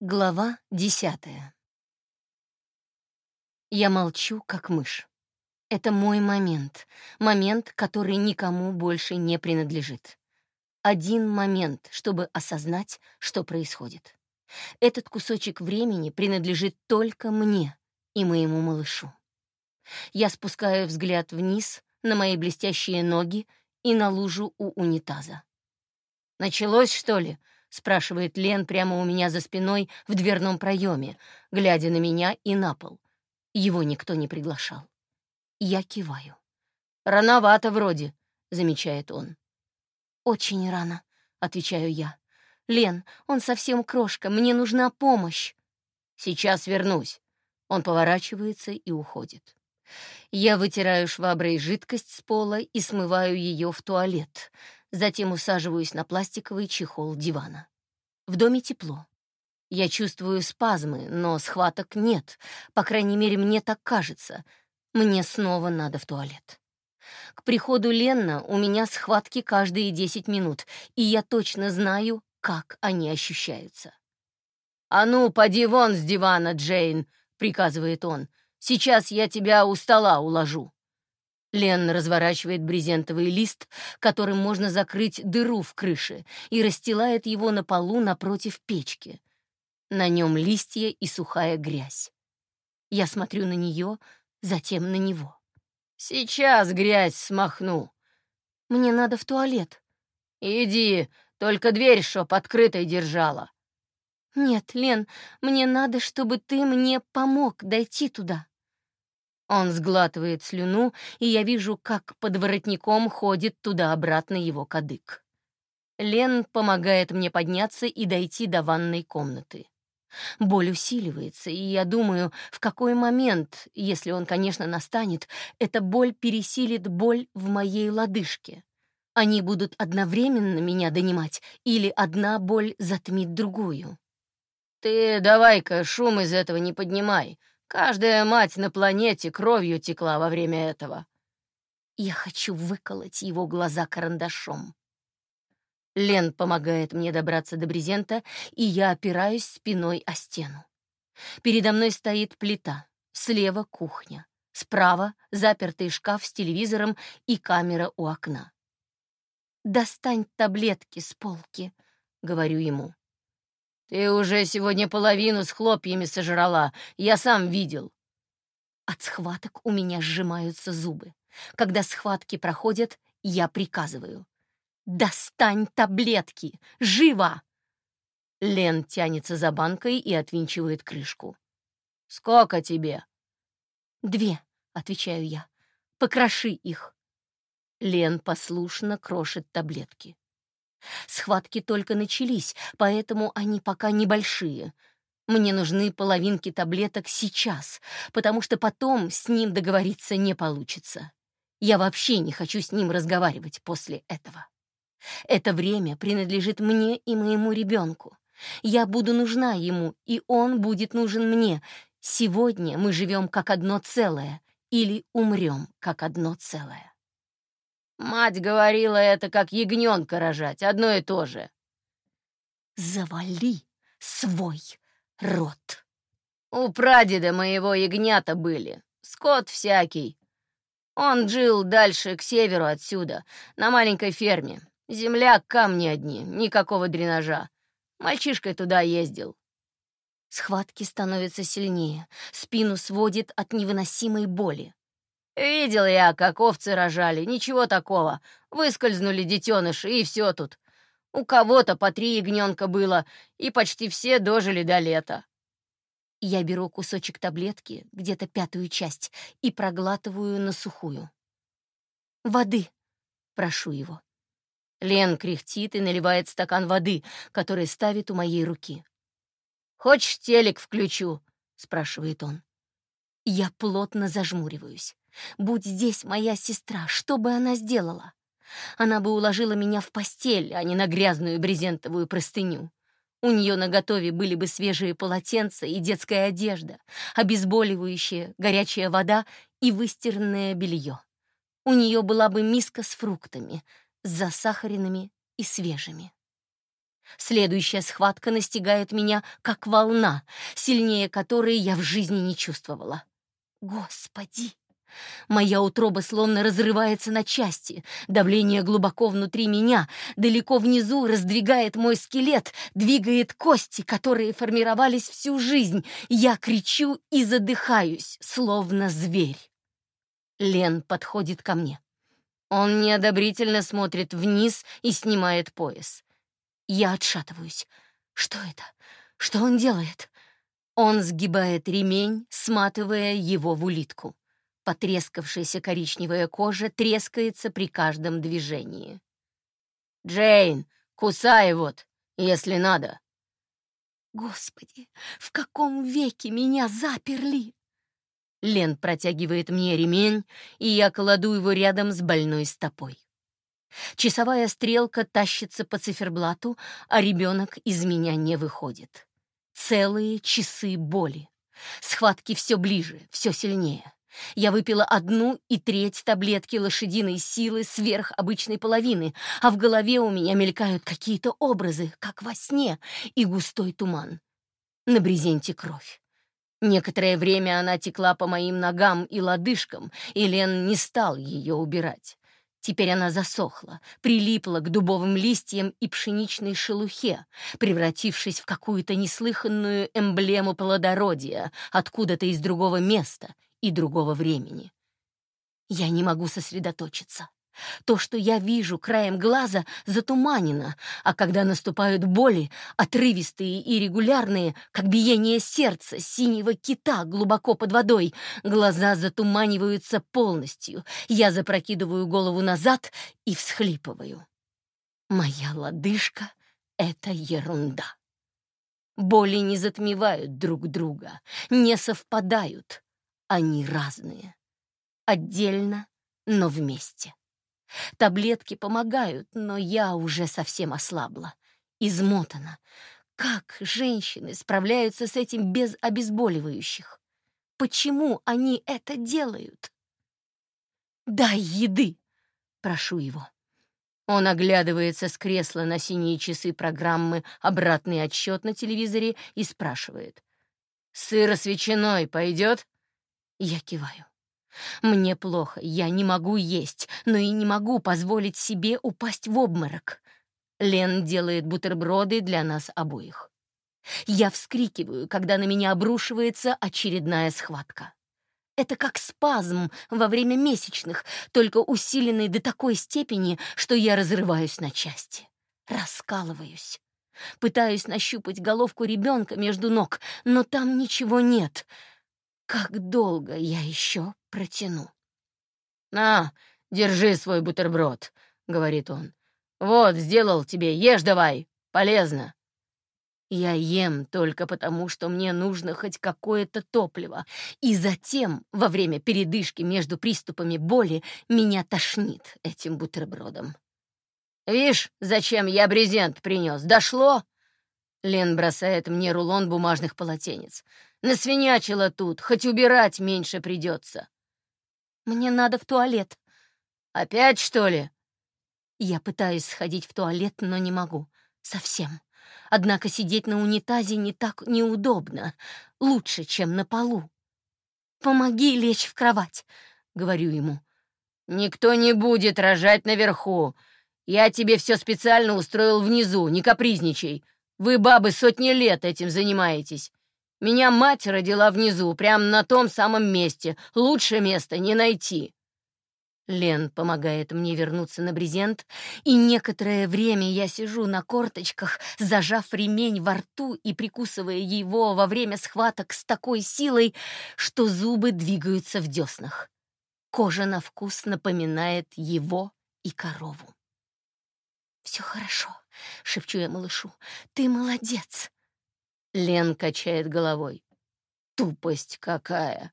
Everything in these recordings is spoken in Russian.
Глава десятая. Я молчу, как мышь. Это мой момент, момент, который никому больше не принадлежит. Один момент, чтобы осознать, что происходит. Этот кусочек времени принадлежит только мне и моему малышу. Я спускаю взгляд вниз на мои блестящие ноги и на лужу у унитаза. «Началось, что ли?» — спрашивает Лен прямо у меня за спиной в дверном проеме, глядя на меня и на пол. Его никто не приглашал. Я киваю. «Рановато вроде», — замечает он. «Очень рано», — отвечаю я. «Лен, он совсем крошка, мне нужна помощь». «Сейчас вернусь». Он поворачивается и уходит. Я вытираю шваброй жидкость с пола и смываю ее в туалет, затем усаживаюсь на пластиковый чехол дивана. В доме тепло. Я чувствую спазмы, но схваток нет, по крайней мере, мне так кажется. Мне снова надо в туалет. К приходу Ленна у меня схватки каждые 10 минут, и я точно знаю, как они ощущаются. «А ну, поди вон с дивана, Джейн!» — приказывает он. «Сейчас я тебя у стола уложу». Лен разворачивает брезентовый лист, которым можно закрыть дыру в крыше, и расстилает его на полу напротив печки. На нем листья и сухая грязь. Я смотрю на нее, затем на него. «Сейчас грязь смахну». «Мне надо в туалет». «Иди, только дверь чтоб открытой держала». «Нет, Лен, мне надо, чтобы ты мне помог дойти туда». Он сглатывает слюну, и я вижу, как под воротником ходит туда-обратно его кадык. Лен помогает мне подняться и дойти до ванной комнаты. Боль усиливается, и я думаю, в какой момент, если он, конечно, настанет, эта боль пересилит боль в моей лодыжке. Они будут одновременно меня донимать, или одна боль затмит другую. «Ты давай-ка шум из этого не поднимай», Каждая мать на планете кровью текла во время этого. Я хочу выколоть его глаза карандашом. Лен помогает мне добраться до брезента, и я опираюсь спиной о стену. Передо мной стоит плита, слева — кухня, справа — запертый шкаф с телевизором и камера у окна. «Достань таблетки с полки», — говорю ему. «Ты уже сегодня половину с хлопьями сожрала, я сам видел». От схваток у меня сжимаются зубы. Когда схватки проходят, я приказываю. «Достань таблетки! Живо!» Лен тянется за банкой и отвинчивает крышку. «Сколько тебе?» «Две», — отвечаю я. «Покроши их». Лен послушно крошит таблетки. Схватки только начались, поэтому они пока небольшие. Мне нужны половинки таблеток сейчас, потому что потом с ним договориться не получится. Я вообще не хочу с ним разговаривать после этого. Это время принадлежит мне и моему ребенку. Я буду нужна ему, и он будет нужен мне. Сегодня мы живем как одно целое или умрем как одно целое. Мать говорила это, как ягненка рожать, одно и то же. Завали свой рот. У прадеда моего ягнята были, скот всякий. Он жил дальше, к северу отсюда, на маленькой ферме. Земля, камни одни, никакого дренажа. Мальчишкой туда ездил. Схватки становятся сильнее, спину сводит от невыносимой боли. Видел я, как овцы рожали, ничего такого. Выскользнули детеныши, и все тут. У кого-то по три ягненка было, и почти все дожили до лета. Я беру кусочек таблетки, где-то пятую часть, и проглатываю на сухую. «Воды!» — прошу его. Лен кряхтит и наливает стакан воды, который ставит у моей руки. «Хочешь, телек включу?» — спрашивает он. Я плотно зажмуриваюсь. Будь здесь моя сестра, что бы она сделала? Она бы уложила меня в постель, а не на грязную брезентовую простыню. У нее наготове были бы свежие полотенца и детская одежда, обезболивающая, горячая вода и выстиранное белье. У нее была бы миска с фруктами, с засахаренными и свежими. Следующая схватка настигает меня, как волна, сильнее которой я в жизни не чувствовала. Господи! Моя утроба словно разрывается на части. Давление глубоко внутри меня, далеко внизу раздвигает мой скелет, двигает кости, которые формировались всю жизнь. Я кричу и задыхаюсь, словно зверь. Лен подходит ко мне. Он неодобрительно смотрит вниз и снимает пояс. Я отшатываюсь. Что это? Что он делает? Он сгибает ремень, сматывая его в улитку. Потрескавшаяся коричневая кожа трескается при каждом движении. «Джейн, кусай вот, если надо!» Господи, в каком веке меня заперли? Лен протягивает мне ремень, и я кладу его рядом с больной стопой. Часовая стрелка тащится по циферблату, а ребенок из меня не выходит. Целые часы боли. Схватки все ближе, все сильнее. Я выпила одну и треть таблетки лошадиной силы сверх обычной половины, а в голове у меня мелькают какие-то образы, как во сне, и густой туман. На брезенте кровь. Некоторое время она текла по моим ногам и лодыжкам, и Лен не стал ее убирать. Теперь она засохла, прилипла к дубовым листьям и пшеничной шелухе, превратившись в какую-то неслыханную эмблему плодородия откуда-то из другого места и другого времени. Я не могу сосредоточиться. То, что я вижу краем глаза, затуманено, а когда наступают боли, отрывистые и регулярные, как биение сердца синего кита глубоко под водой, глаза затуманиваются полностью. Я запрокидываю голову назад и всхлипываю. Моя лодыжка — это ерунда. Боли не затмевают друг друга, не совпадают. Они разные. Отдельно, но вместе. Таблетки помогают, но я уже совсем ослабла, измотана. Как женщины справляются с этим без обезболивающих? Почему они это делают? «Дай еды!» — прошу его. Он оглядывается с кресла на синие часы программы «Обратный отсчет» на телевизоре и спрашивает. «Сыро с ветчиной пойдет?» Я киваю. Мне плохо, я не могу есть, но и не могу позволить себе упасть в обморок. Лен делает бутерброды для нас обоих. Я вскрикиваю, когда на меня обрушивается очередная схватка. Это как спазм во время месячных, только усиленный до такой степени, что я разрываюсь на части. Раскалываюсь. Пытаюсь нащупать головку ребенка между ног, но там ничего нет — как долго я еще протяну? «На, держи свой бутерброд», — говорит он. «Вот, сделал тебе, ешь давай, полезно». Я ем только потому, что мне нужно хоть какое-то топливо, и затем, во время передышки между приступами боли, меня тошнит этим бутербродом. «Вишь, зачем я брезент принес? Дошло?» Лен бросает мне рулон бумажных полотенец. Насвинячила тут, хоть убирать меньше придется. Мне надо в туалет. Опять, что ли? Я пытаюсь сходить в туалет, но не могу. Совсем. Однако сидеть на унитазе не так неудобно. Лучше, чем на полу. «Помоги лечь в кровать», — говорю ему. «Никто не будет рожать наверху. Я тебе все специально устроил внизу, не капризничай. Вы, бабы, сотни лет этим занимаетесь. Меня мать родила внизу, прямо на том самом месте. Лучше места не найти». Лен помогает мне вернуться на брезент, и некоторое время я сижу на корточках, зажав ремень во рту и прикусывая его во время схваток с такой силой, что зубы двигаются в деснах. Кожа на вкус напоминает его и корову. «Все хорошо», — шепчу я малышу. «Ты молодец!» Лен качает головой. «Тупость какая!»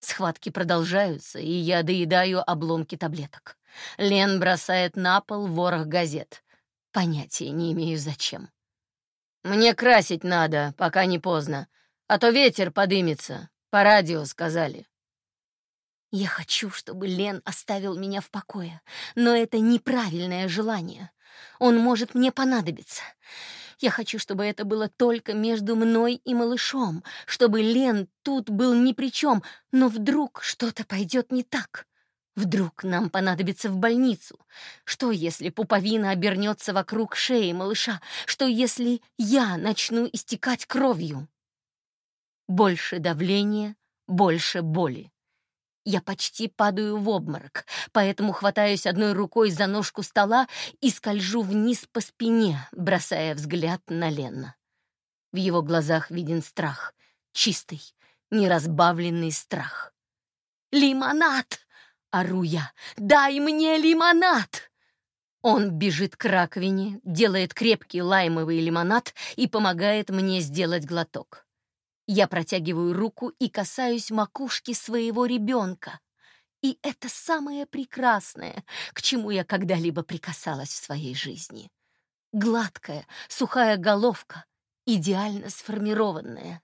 Схватки продолжаются, и я доедаю обломки таблеток. Лен бросает на пол ворох газет. Понятия не имею, зачем. «Мне красить надо, пока не поздно, а то ветер подымется. По радио сказали». Я хочу, чтобы Лен оставил меня в покое, но это неправильное желание. Он может мне понадобиться. Я хочу, чтобы это было только между мной и малышом, чтобы Лен тут был ни при чем, но вдруг что-то пойдет не так. Вдруг нам понадобится в больницу? Что, если пуповина обернется вокруг шеи малыша? Что, если я начну истекать кровью? Больше давления, больше боли. Я почти падаю в обморок, поэтому хватаюсь одной рукой за ножку стола и скольжу вниз по спине, бросая взгляд на Лена. В его глазах виден страх, чистый, неразбавленный страх. «Лимонад!» Ору я. «Дай мне лимонад!» Он бежит к раковине, делает крепкий лаймовый лимонад и помогает мне сделать глоток. Я протягиваю руку и касаюсь макушки своего ребенка. И это самое прекрасное, к чему я когда-либо прикасалась в своей жизни. Гладкая, сухая головка, идеально сформированная.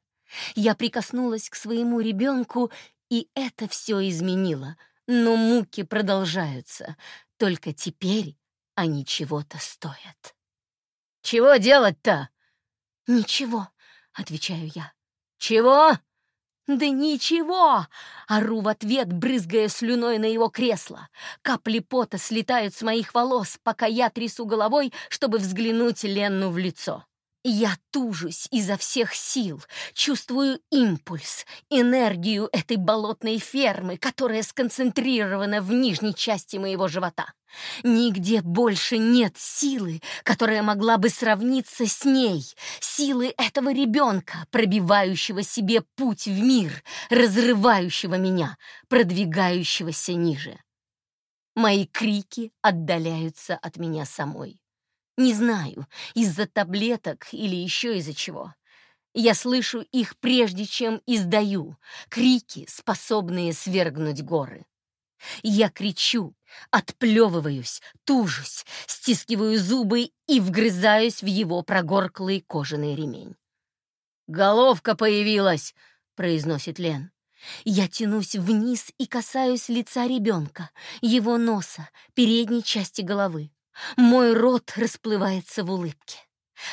Я прикоснулась к своему ребенку, и это все изменило — но муки продолжаются, только теперь они чего-то стоят. «Чего делать-то?» «Ничего», — отвечаю я. «Чего?» «Да ничего!» — ору в ответ, брызгая слюной на его кресло. Капли пота слетают с моих волос, пока я трясу головой, чтобы взглянуть Ленну в лицо. Я тужусь изо всех сил, чувствую импульс, энергию этой болотной фермы, которая сконцентрирована в нижней части моего живота. Нигде больше нет силы, которая могла бы сравниться с ней, силы этого ребенка, пробивающего себе путь в мир, разрывающего меня, продвигающегося ниже. Мои крики отдаляются от меня самой. Не знаю, из-за таблеток или еще из-за чего. Я слышу их прежде, чем издаю, крики, способные свергнуть горы. Я кричу, отплевываюсь, тужусь, стискиваю зубы и вгрызаюсь в его прогорклый кожаный ремень. «Головка появилась!» — произносит Лен. Я тянусь вниз и касаюсь лица ребенка, его носа, передней части головы. Мой рот расплывается в улыбке.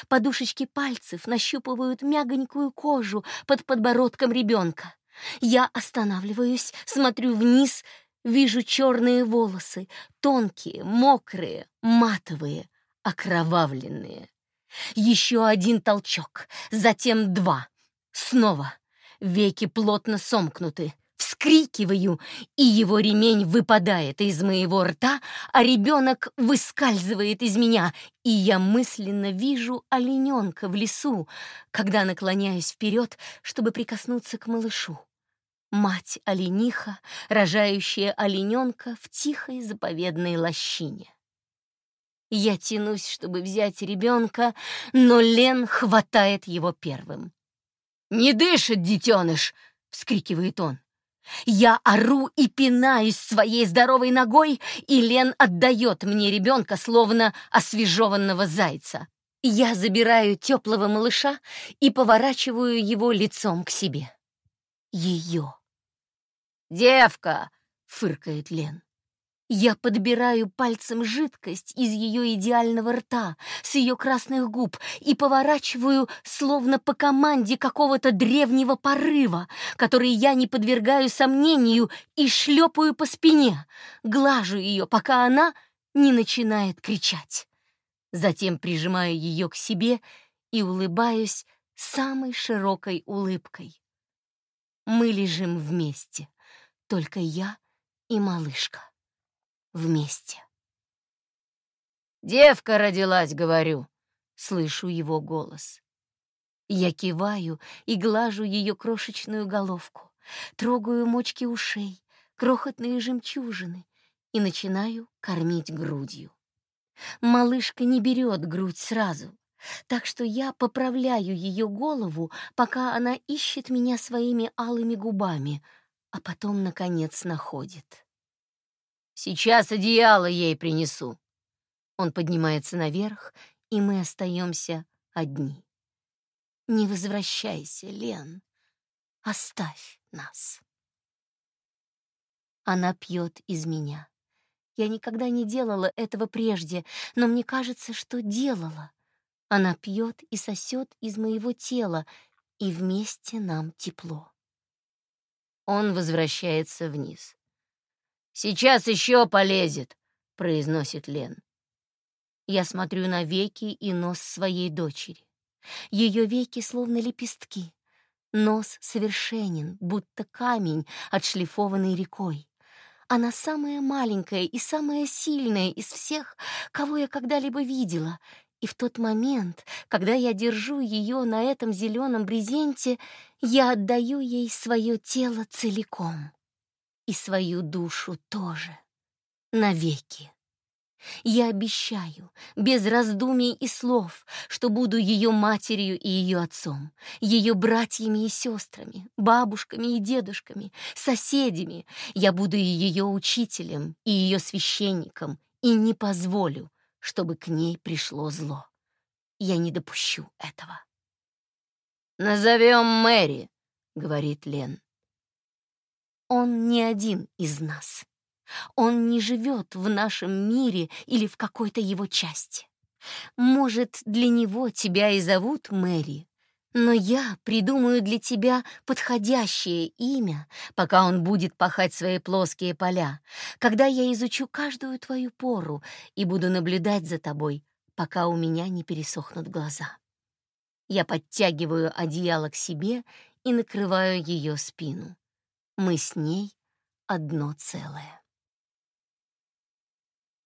Подушечки пальцев нащупывают мягонькую кожу под подбородком ребенка. Я останавливаюсь, смотрю вниз, вижу черные волосы, тонкие, мокрые, матовые, окровавленные. Еще один толчок, затем два. Снова. Веки плотно сомкнуты вскрикиваю, и его ремень выпадает из моего рта, а ребенок выскальзывает из меня, и я мысленно вижу олененка в лесу, когда наклоняюсь вперед, чтобы прикоснуться к малышу. Мать олениха, рожающая олененка в тихой заповедной лощине. Я тянусь, чтобы взять ребенка, но Лен хватает его первым. «Не дышит, детеныш!» — вскрикивает он. Я ору и пинаюсь своей здоровой ногой, и Лен отдает мне ребенка, словно освежеванного зайца. Я забираю теплого малыша и поворачиваю его лицом к себе. Ее. «Девка!» — фыркает Лен. Я подбираю пальцем жидкость из ее идеального рта, с ее красных губ, и поворачиваю, словно по команде какого-то древнего порыва, который я не подвергаю сомнению, и шлепаю по спине, глажу ее, пока она не начинает кричать. Затем прижимаю ее к себе и улыбаюсь самой широкой улыбкой. Мы лежим вместе, только я и малышка вместе. «Девка родилась, говорю», — слышу его голос. Я киваю и глажу ее крошечную головку, трогаю мочки ушей, крохотные жемчужины и начинаю кормить грудью. Малышка не берет грудь сразу, так что я поправляю ее голову, пока она ищет меня своими алыми губами, а потом, наконец, находит. Сейчас одеяло ей принесу. Он поднимается наверх, и мы остаемся одни. Не возвращайся, Лен. Оставь нас. Она пьет из меня. Я никогда не делала этого прежде, но мне кажется, что делала. Она пьет и сосет из моего тела, и вместе нам тепло. Он возвращается вниз. «Сейчас еще полезет», — произносит Лен. Я смотрю на веки и нос своей дочери. Ее веки словно лепестки. Нос совершенен, будто камень, отшлифованный рекой. Она самая маленькая и самая сильная из всех, кого я когда-либо видела. И в тот момент, когда я держу ее на этом зеленом брезенте, я отдаю ей свое тело целиком. И свою душу тоже. Навеки. Я обещаю, без раздумий и слов, что буду ее матерью и ее отцом, ее братьями и сестрами, бабушками и дедушками, соседями. Я буду ее учителем и ее священником и не позволю, чтобы к ней пришло зло. Я не допущу этого. «Назовем Мэри», — говорит Лен. Он не один из нас. Он не живет в нашем мире или в какой-то его части. Может, для него тебя и зовут Мэри, но я придумаю для тебя подходящее имя, пока он будет пахать свои плоские поля, когда я изучу каждую твою пору и буду наблюдать за тобой, пока у меня не пересохнут глаза. Я подтягиваю одеяло к себе и накрываю ее спину. Мы с ней одно целое.